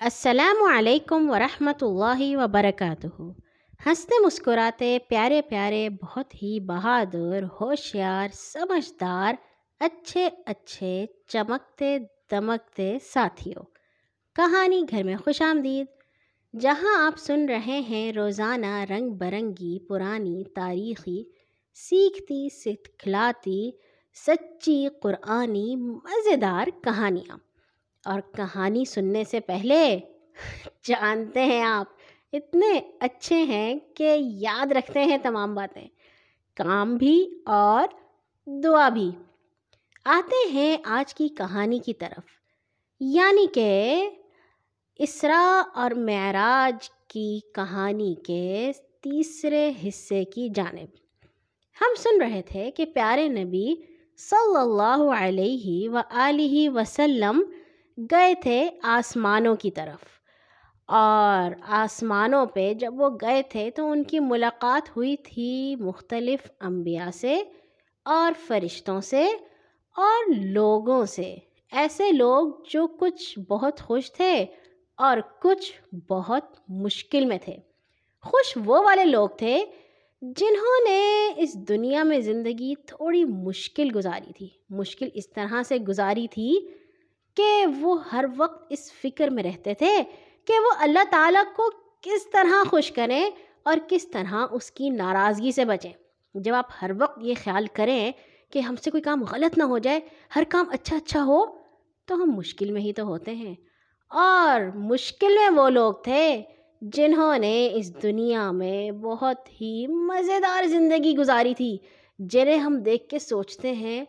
السلام علیکم ورحمۃ اللہ وبرکاتہ۔ ہنستے مسکراتے پیارے پیارے، بہت ہی بہادر، ہوشیار، سمجھدار، اچھے اچھے، چمکتے دمکتے ساتھیوں۔ کہانی گھر میں خوش آمدید۔ جہاں آپ سن رہے ہیں روزانہ رنگ برنگی پرانی تاریخی، سیکھتی سکھلاتی سچی قرآنی، مزیدار کہانیاں۔ اور کہانی سننے سے پہلے جانتے ہیں آپ، اتنے اچھے ہیں کہ یاد رکھتے ہیں تمام باتیں۔ کام بھی اور دعا بھی۔ آتے ہیں آج کی کہانی کی طرف۔ یعنی کہ اسرا اور معراج کی کہانی کے تیسرے حصے کی جانب۔ ہم سن رہے تھے کہ پیارے نبی صلی اللہ علیہ و وسلم گئے تھے آسمانوں کی طرف۔ اور آسمانوں پہ جب وہ گئے تھے تو ان کی ملاقات ہوئی تھی مختلف انبیاء سے اور فرشتوں سے اور لوگوں سے۔ ایسے لوگ جو کچھ بہت خوش تھے اور کچھ بہت مشکل میں تھے۔ خوش وہ والے لوگ تھے جنہوں نے اس دنیا میں زندگی تھوڑی مشکل گزاری تھی۔ مشکل اس طرح سے گزاری تھی کہ وہ ہر وقت اس فکر میں رہتے تھے کہ وہ اللہ تعالیٰ کو کس طرح خوش کریں اور کس طرح اس کی ناراضگی سے بچیں۔ جب آپ ہر وقت یہ خیال کریں کہ ہم سے کوئی کام غلط نہ ہو جائے، ہر کام اچھا اچھا ہو، تو ہم مشکل میں ہی تو ہوتے ہیں۔ اور مشکل میں وہ لوگ تھے جنہوں نے اس دنیا میں بہت ہی مزیدار زندگی گزاری تھی، جنہیں ہم دیکھ کے سوچتے ہیں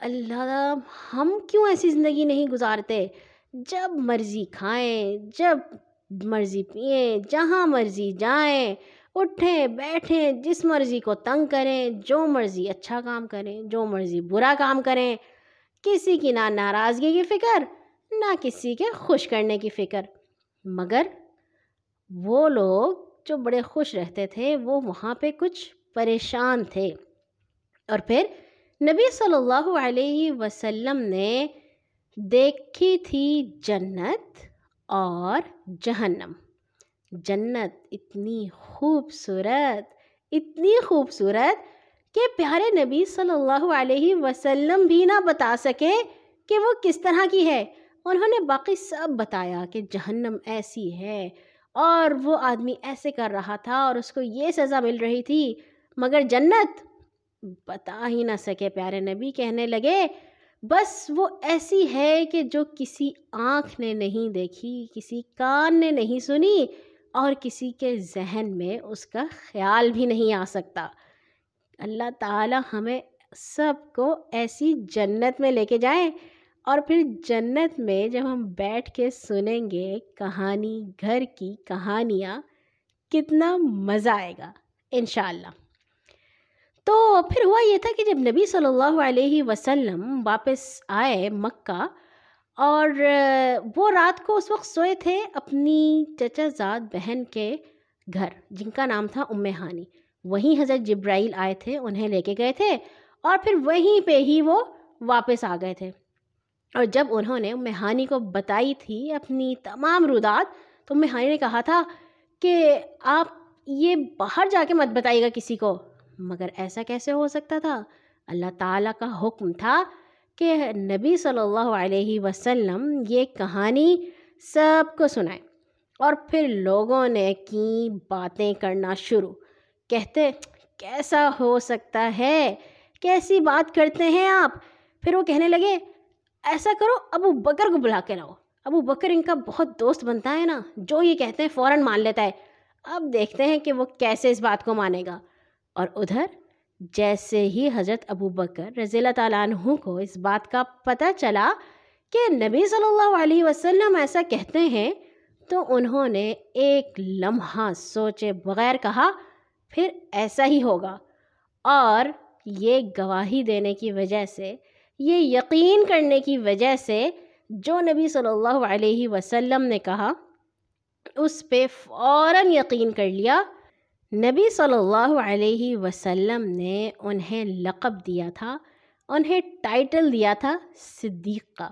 اللہ ہم کیوں ایسی زندگی نہیں گزارتے؟ جب مرضی کھائیں، جب مرضی پئیں، جہاں مرضی جائیں، اٹھیں، بیٹھیں، جس مرضی کو تنگ کریں، جو مرضی اچھا کام کریں، جو مرضی برا کام کریں۔ کسی کی نہ ناراضگی کی فکر، نہ کسی کے خوش کرنے کی فکر۔ مگر وہ لوگ جو بڑے خوش رہتے تھے، وہ وہاں پہ کچھ پریشان تھے۔ اور پھر نبی صلی اللہ علیہ وسلم نے دیکھی تھی جنت اور جہنم۔ جنت اتنی خوبصورت اتنی خوبصورت کہ پیارے نبی صلی اللہ علیہ وسلم بھی نہ بتا سکے کہ وہ کس طرح کی ہے۔ انہوں نے باقی سب بتایا کہ جہنم ایسی ہے اور وہ آدمی ایسے کر رہا تھا اور اس کو یہ سزا مل رہی تھی، مگر جنت بتا ہی نہ سکے پیارے نبی، کہنے لگے، بس وہ ایسی ہے کہ جو کسی آنکھ نے نہیں دیکھی، کسی کان نے نہیں سنی اور کسی کے ذہن میں اس کا خیال بھی نہیں آ سکتا۔ اللہ تعالی ہمیں سب کو ایسی جنت میں لے کے جائیں اور پھر جنت میں جب ہم بیٹھ کے سنیں گے کہانی، گھر کی کہانیاں، کتنا مزہ آئے گا، انشاءاللہ۔ اللہ تو پھر ہوا یہ تھا کہ جب نبی صلی اللہ علیہ وسلم واپس آئے مکہ اور وہ رات کو اس وقت سوئے تھے اپنی چچا زاد بہن کے گھر، جن کا نام تھا ام ہانی۔ وہیں حضرت جبرائیل آئے تھے، انہیں لے کے گئے تھے اور پھر وہیں پہ ہی وہ واپس آ گئے تھے۔ اور جب انہوں نے ام ہانی کو بتائی تھی اپنی تمام رودات تو ام ہانی نے کہا تھا کہ آپ یہ باہر جا کے مت بتائیے گا کسی کو۔ مگر ایسا کیسے ہو سکتا تھا؟ اللہ تعالیٰ کا حکم تھا کہ نبی صلی اللہ علیہ وسلم یہ کہانی سب کو سنائے اور پھر لوگوں نے کی باتیں کرنا شروع۔ کہتے، کیسا ہو سکتا ہے؟ کیسی بات کرتے ہیں آپ؟ پھر وہ کہنے لگے، ایسا کرو، ابو بکر کو بلا کے لاؤ۔ ابو بکر ان کا بہت دوست بنتا ہے نا، جو یہ کہتے ہیں فوراً مان لیتا ہے۔ اب دیکھتے ہیں کہ وہ کیسے اس بات کو مانے گا۔ اور ادھر جیسے ہی حضرت ابو بکر رضی اللہ تعالیٰ عنہ کو اس بات کا پتہ چلا کہ نبی صلی اللہ علیہ وسلم ایسا کہتے ہیں، تو انہوں نے ایک لمحہ سوچے بغیر کہا، پھر ایسا ہی ہوگا۔ اور یہ گواہی دینے کی وجہ سے، یہ یقین کرنے کی وجہ سے جو نبی صلی اللہ علیہ وسلم نے کہا، اس پہ فوراً یقین کر لیا۔ نبی صلی اللہ علیہ وسلم نے انہیں لقب دیا تھا، انہیں ٹائٹل دیا تھا صدیق کا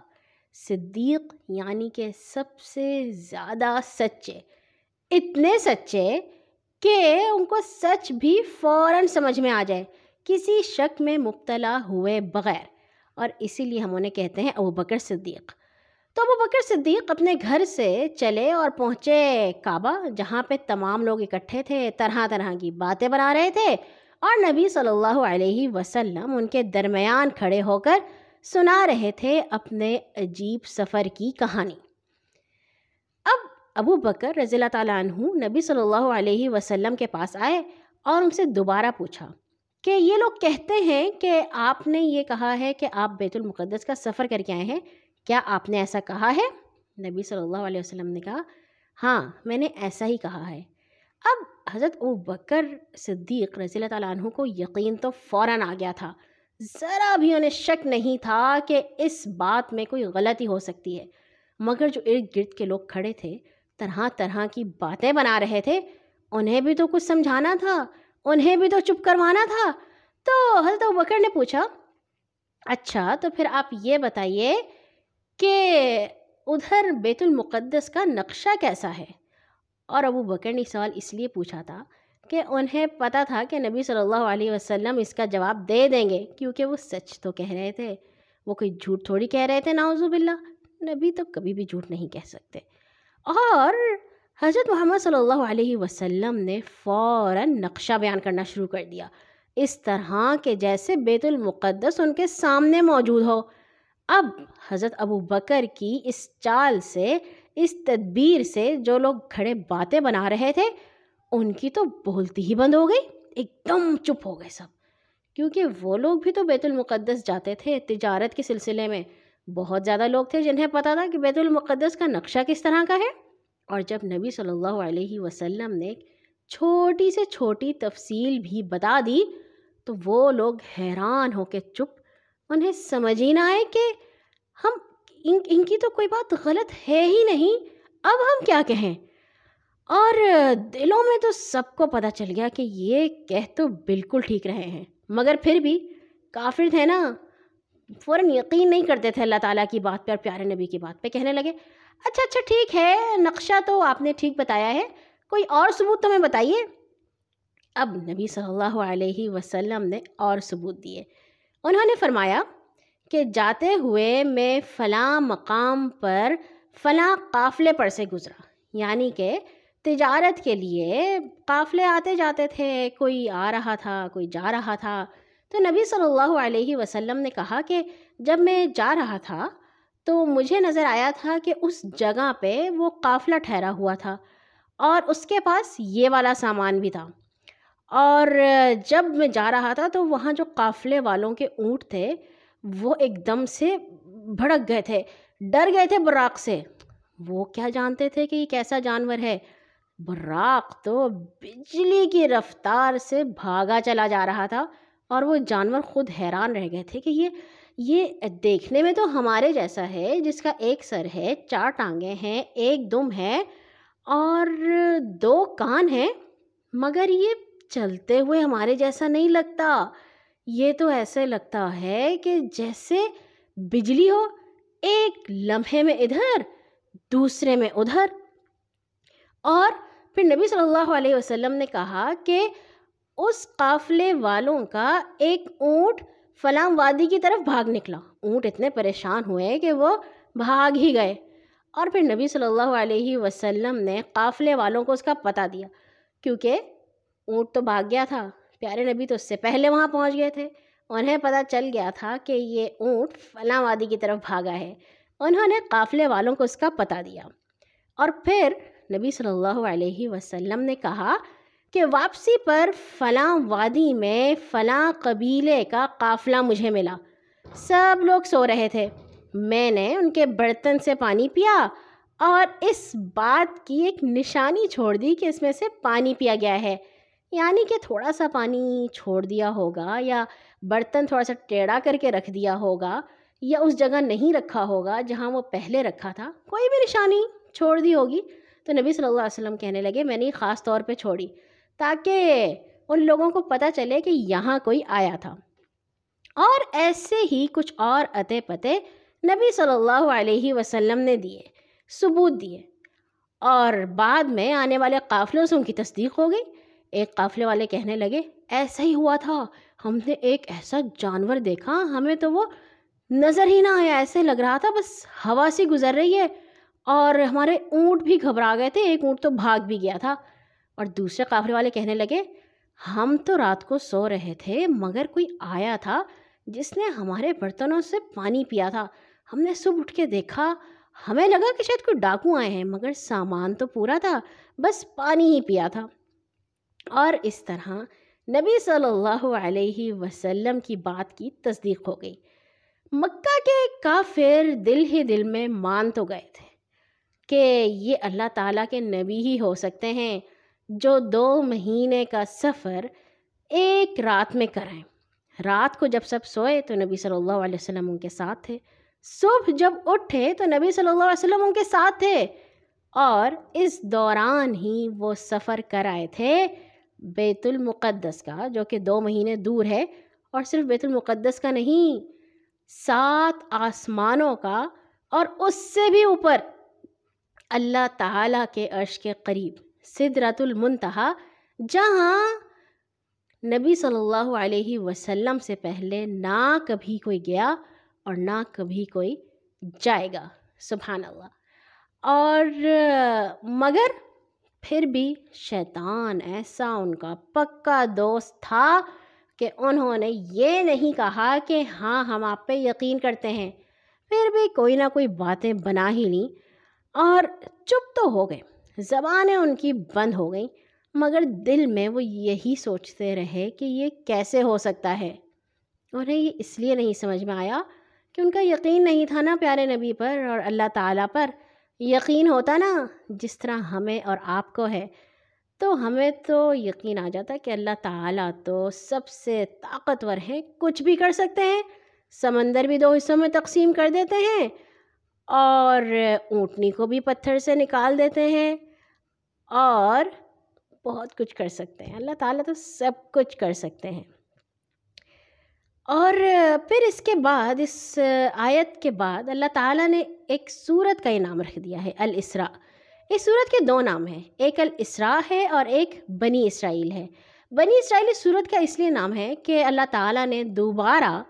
صدیق یعنی کہ سب سے زیادہ سچے۔ اتنے سچے کہ ان کو سچ بھی فوراً سمجھ میں آ جائے، کسی شک میں مبتلا ہوئے بغیر۔ اور اسی لیے ہم انہیں کہتے ہیں ابو بکر صدیق۔ تو ابو بکر صدیق اپنے گھر سے چلے اور پہنچے کعبہ، جہاں پہ تمام لوگ اکٹھے تھے، طرح طرح کی باتیں بنا رہے تھے اور نبی صلی اللہ علیہ وسلم ان کے درمیان کھڑے ہو کر سنا رہے تھے اپنے عجیب سفر کی کہانی۔ اب ابو بکر رضی اللہ تعالیٰ عنہ نبی صلی اللہ علیہ وسلم کے پاس آئے اور ان سے دوبارہ پوچھا کہ یہ لوگ کہتے ہیں کہ آپ نے یہ کہا ہے کہ آپ بیت المقدس کا سفر کر کے آئے ہیں؟ کیا آپ نے ایسا کہا ہے؟ نبی صلی اللہ علیہ وسلم نے کہا ہاں میں نے ایسا ہی کہا ہے۔ اب حضرت او بکر صدیق رضی اللہ تعالیٰ عنہ کو یقین تو فوراً آ گیا تھا۔ ذرا بھی انہیں شک نہیں تھا کہ اس بات میں کوئی غلطی ہو سکتی ہے۔ مگر جو ارد گرد کے لوگ کھڑے تھے، طرح طرح کی باتیں بنا رہے تھے۔ انہیں بھی تو کچھ سمجھانا تھا، انہیں بھی تو چپ کروانا تھا۔ تو حضرت بکر نے پوچھا اچھا تو پھر آپ یہ بتائیے کہ ادھر بیت المقدس کا نقشہ کیسا ہے؟ اور ابو بکر نے سوال اس لیے پوچھا تھا کہ انہیں پتہ تھا کہ نبی صلی اللہ علیہ وسلم اس کا جواب دے دیں گے، کیونکہ وہ سچ تو کہہ رہے تھے۔ وہ کوئی جھوٹ تھوڑی کہہ رہے تھے ناوزو باللہ۔ نبی تو کبھی بھی جھوٹ نہیں کہہ سکتے۔ اور حضرت محمد صلی اللہ علیہ وسلم نے فوراً نقشہ بیان کرنا شروع کر دیا۔ اس طرح کہ جیسے بیت المقدس ان کے سامنے موجود ہو اب حضرت ابو بکر کی اس چال سے، اس تدبیر سے جو لوگ کھڑے باتیں بنا رہے تھے، ان کی تو بولتی ہی بند ہو گئی، ایک دم چپ ہو گئے سب۔ کیونکہ وہ لوگ بھی تو بیت المقدس جاتے تھے تجارت کے سلسلے میں۔ بہت زیادہ لوگ تھے جنہیں پتہ تھا کہ بیت المقدس کا نقشہ کس طرح کا ہے۔ اور جب نبی صلی اللہ علیہ وسلم نے چھوٹی سے چھوٹی تفصیل بھی بتا دی، تو وہ لوگ حیران ہو کے چپ انہیں سمجھ ہی نہ آئے کہ ہم ان ان کی تو کوئی بات غلط ہے ہی نہیں۔ اب ہم کیا کہیں؟ اور دلوں میں تو سب کو پتہ چل گیا کہ یہ کہہ تو بالکل ٹھیک رہے ہیں۔ مگر پھر بھی کافر تھے نا۔ فوراً یقین نہیں کرتے تھے اللہ تعالیٰ کی بات پہ اور پیارے نبی کی بات پہ۔ کہنے لگے اچھا اچھا ٹھیک ہے، نقشہ تو آپ نے ٹھیک بتایا ہے۔ کوئی اور ثبوت تو ہمیں بتائیے؟ اب نبی صلی اللہ علیہ وسلم نے اور ثبوت دیے۔ انہوں نے فرمایا کہ جاتے ہوئے میں فلاں مقام پر فلاں قافلے پر سے گزرا۔ یعنی کہ تجارت کے لیے قافلے آتے جاتے تھے، کوئی آ رہا تھا، کوئی جا رہا تھا۔ تو نبی صلی اللہ علیہ وسلم نے کہا کہ جب میں جا رہا تھا تو مجھے نظر آیا تھا کہ اس جگہ پہ وہ قافلہ ٹھہرا ہوا تھا اور اس کے پاس یہ والا سامان بھی تھا۔ اور جب میں جا رہا تھا تو وہاں جو قافلے والوں کے اونٹ تھے، وہ ایک دم سے بھڑک گئے تھے، ڈر گئے تھے براق سے۔ وہ کیا جانتے تھے کہ یہ کیسا جانور ہے؟ براق تو بجلی کی رفتار سے بھاگا چلا جا رہا تھا اور وہ جانور خود حیران رہ گئے تھے کہ یہ یہ دیکھنے میں تو ہمارے جیسا ہے، جس کا ایک سر ہے، چار ٹانگیں ہیں، ایک دم ہے اور دو کان ہیں، مگر یہ چلتے ہوئے ہمارے جیسا نہیں لگتا۔ یہ تو ایسے لگتا ہے کہ جیسے بجلی ہو، ایک لمحے میں ادھر، دوسرے میں ادھر۔ اور پھر نبی صلی اللہ علیہ وسلم نے کہا کہ اس قافلے والوں کا ایک اونٹ فلاں وادی کی طرف بھاگ نکلا۔ اونٹ اتنے پریشان ہوئے کہ وہ بھاگ ہی گئے۔ اور پھر نبی صلی اللہ علیہ وسلم نے قافلے والوں کو اس کا پتہ دیا۔ کیونکہ اونٹ تو بھاگ گیا تھا۔ پیارے نبی تو اس سے پہلے وہاں پہنچ گئے تھے۔ انہیں پتہ چل گیا تھا کہ یہ اونٹ فلاں وادی کی طرف بھاگا ہے۔ انہوں نے قافلے والوں کو اس کا پتہ دیا۔ اور پھر نبی صلی اللہ علیہ وسلم نے کہا کہ واپسی پر فلاں وادی میں فلاں قبیلے کا قافلہ مجھے ملا۔ سب لوگ سو رہے تھے۔ میں نے ان کے برتن سے پانی پیا اور اس بات کی ایک نشانی چھوڑ دی کہ اس میں سے پانی پیا گیا ہے۔ یعنی کہ تھوڑا سا پانی چھوڑ دیا ہوگا یا برتن تھوڑا سا ٹیڑھا کر کے رکھ دیا ہوگا یا اس جگہ نہیں رکھا ہوگا جہاں وہ پہلے رکھا تھا، کوئی بھی نشانی چھوڑ دی ہوگی۔ تو نبی صلی اللہ علیہ وسلم کہنے لگے، میں نے خاص طور پہ چھوڑی تاکہ ان لوگوں کو پتہ چلے کہ یہاں کوئی آیا تھا۔ اور ایسے ہی کچھ اور اتے پتے نبی صلی اللہ علیہ وسلم نے دیے، ثبوت دیے۔ اور بعد میں آنے والے قافلوں سے ان کی تصدیق ہو گئی۔ ایک قافلے والے کہنے لگے، ایسا ہی ہوا تھا، ہم نے ایک ایسا جانور دیکھا، ہمیں تو وہ نظر ہی نہ آیا، ایسے لگ رہا تھا، بس ہوا سی گزر رہی ہے۔ اور ہمارے اونٹ بھی گھبرا گئے تھے، ایک اونٹ تو بھاگ بھی گیا تھا۔ اور دوسرے قافلے والے کہنے لگے، ہم تو رات کو سو رہے تھے، مگر کوئی آیا تھا جس نے ہمارے برتنوں سے پانی پیا تھا۔ ہم نے صبح اٹھ کے دیکھا، ہمیں لگا کہ شاید کوئی ڈاکو آئے ہیں، مگر سامان تو پورا تھا، بس پانی ہی پیا تھا۔ اور اس طرح نبی صلی اللہ علیہ وسلم کی بات کی تصدیق ہو گئی۔ مکہ کے کافر دل ہی دل میں مان تو گئے تھے کہ یہ اللہ تعالیٰ کے نبی ہی ہو سکتے ہیں جو دو مہینے کا سفر ایک رات میں کرائیں۔ رات کو جب سب سوئے تو نبی صلی اللہ علیہ وسلم ان کے ساتھ تھے۔ صبح جب اٹھے تو نبی صلی اللہ علیہ وسلم ان کے ساتھ تھے اور اس دوران ہی وہ سفر کرائے تھے۔ بیت المقدس کا، جو کہ دو مہینے دور ہے، اور صرف بیت المقدس کا نہیں، سات آسمانوں کا، اور اس سے بھی اوپر اللہ تعالیٰ کے عرش کے قریب صدرت المنتہا، جہاں نبی صلی اللہ علیہ وسلم سے پہلے نہ کبھی کوئی گیا اور نہ کبھی کوئی جائے گا، سبحان اللہ۔ اور مگر پھر بھی شیطان ایسا ان کا پکا دوست تھا کہ انہوں نے یہ نہیں کہا کہ ہاں ہم آپ پہ یقین کرتے ہیں۔ پھر بھی کوئی نہ کوئی باتیں بنا ہی لیں اور چپ تو ہو گئے۔ زبانیں ان کی بند ہو گئیں، مگر دل میں وہ یہی سوچتے رہے کہ یہ کیسے ہو سکتا ہے۔ انہیں یہ اس لیے نہیں سمجھ میں آیا کہ ان کا یقین نہیں تھا نا پیارے نبی پر اور اللہ تعالیٰ پر۔ یقین ہوتا نا جس طرح ہمیں اور آپ کو ہے، تو ہمیں تو یقین آ جاتا کہ اللہ تعالیٰ تو سب سے طاقتور ہیں، کچھ بھی کر سکتے ہیں، سمندر بھی دو حصوں میں تقسیم کر دیتے ہیں اور اونٹنی کو بھی پتھر سے نکال دیتے ہیں اور بہت کچھ کر سکتے ہیں۔ اللہ تعالیٰ تو سب کچھ کر سکتے ہیں۔ اور پھر اس کے بعد، اس آیت کے بعد اللہ تعالیٰ نے ایک صورت کا انعام رکھ دیا ہے، الاسراء۔ اس صورت کے دو نام ہیں، ایک الاسراء ہے اور ایک بنی اسرائیل ہے۔ بنی اسرائیل اس صورت کا اس لیے نام ہے کہ اللہ تعالیٰ نے دوبارہ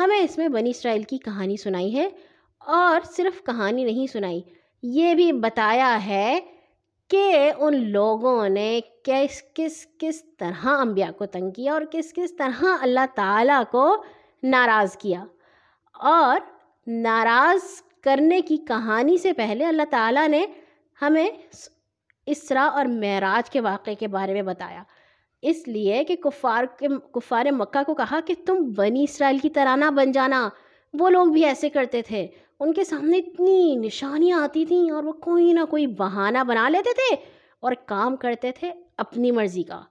ہمیں اس میں بنی اسرائیل کی کہانی سنائی ہے اور صرف کہانی نہیں سنائی، یہ بھی بتایا ہے کہ ان لوگوں نے کس کس کس طرح انبیاء کو تنگ کیا اور کس کس طرح اللہ تعالیٰ کو ناراض کیا اور ناراض کرنے کی کہانی سے پہلے اللہ تعالیٰ نے ہمیں اسرا اور معراج کے واقعے کے بارے میں بتایا۔ اس لیے کہ کفار کے، کفار مکہ کو کہا کہ تم بنی اسرائیل کی طرح نہ بن جانا۔ وہ لوگ بھی ایسے کرتے تھے۔ ان کے سامنے اتنی نشانیاں آتی تھیں اور وہ کوئی نہ کوئی بہانہ بنا لیتے تھے اور کام کرتے تھے اپنی مرضی کا۔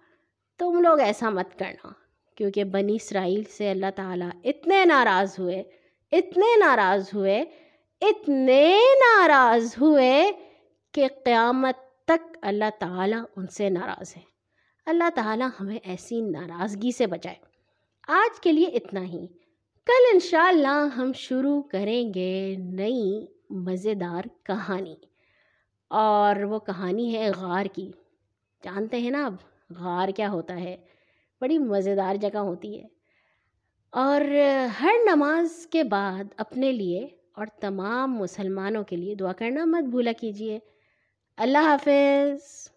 تم لوگ ایسا مت کرنا، کیونکہ بنی اسرائیل سے اللہ تعالیٰ اتنے ناراض ہوئے، اتنے ناراض ہوئے، اتنے ناراض ہوئے کہ قیامت تک اللہ تعالیٰ ان سے ناراض ہے۔ اللہ تعالیٰ ہمیں ایسی ناراضگی سے بچائے۔ آج کے لیے اتنا ہی۔ کل انشاءاللہ ہم شروع کریں گے نئی مزیدار کہانی۔ اور وہ کہانی ہے غار کی۔ جانتے ہیں نا اب غار کیا ہوتا ہے؟ بڑی مزیدار جگہ ہوتی ہے۔ اور ہر نماز کے بعد اپنے لیے اور تمام مسلمانوں کے لیے دعا کرنا مت بھولا کیجیے اللہ حافظ۔